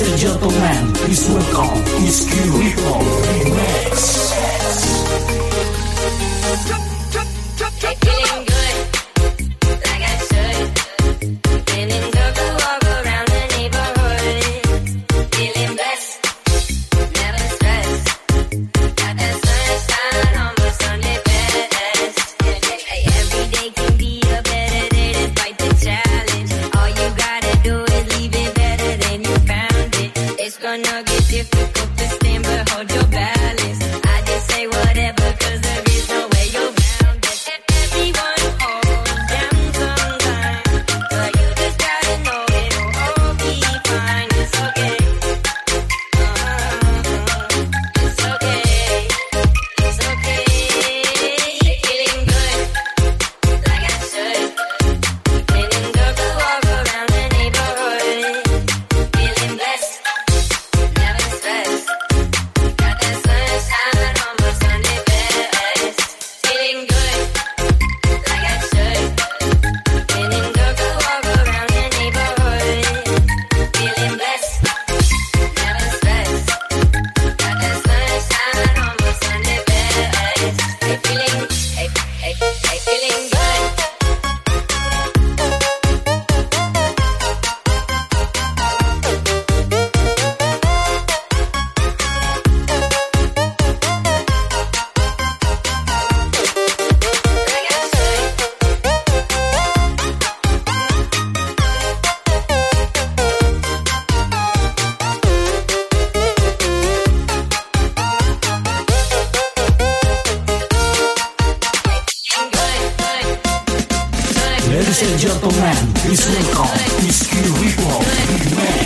is a gentleman, he's welcome, he's cute. gonna get difficult to stand, but hold your balance. I just say whatever. say jump around. It's Lincoln, it's Q, we.